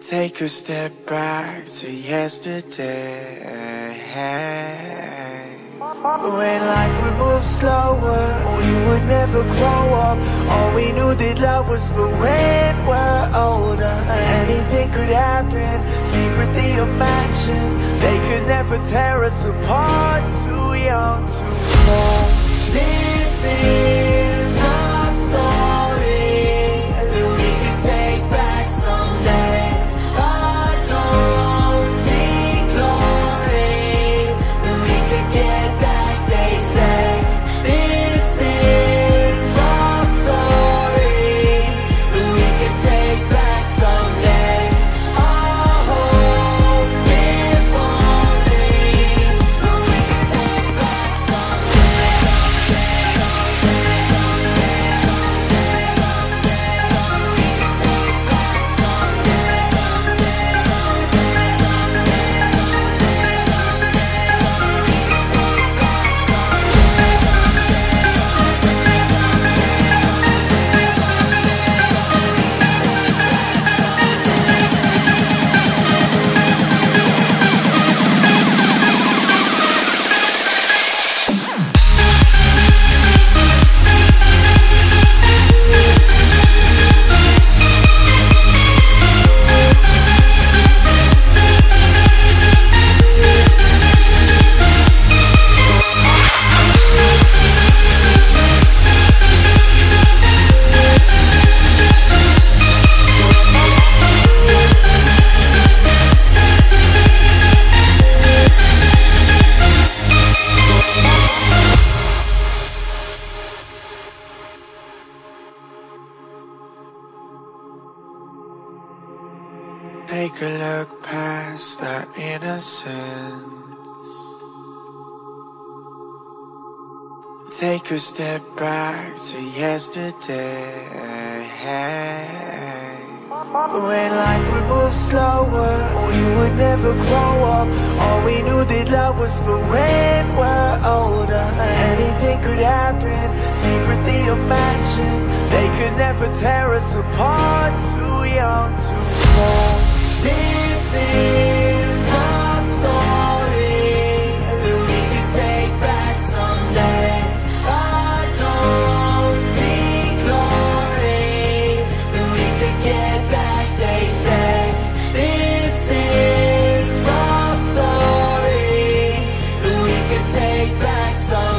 Take a step back to yesterday. When life would move slower, we would never grow up. All we knew that love was for when we're older. Anything could happen, secretly imagine. They could never tear us apart. Too young to fall. This is Take a look past our innocence. Take a step back to yesterday. When life would move slower, we would never grow up. All we knew that love was for when we're older. Anything could happen, secretly imagine. They could never tear us apart. Too young to like sun.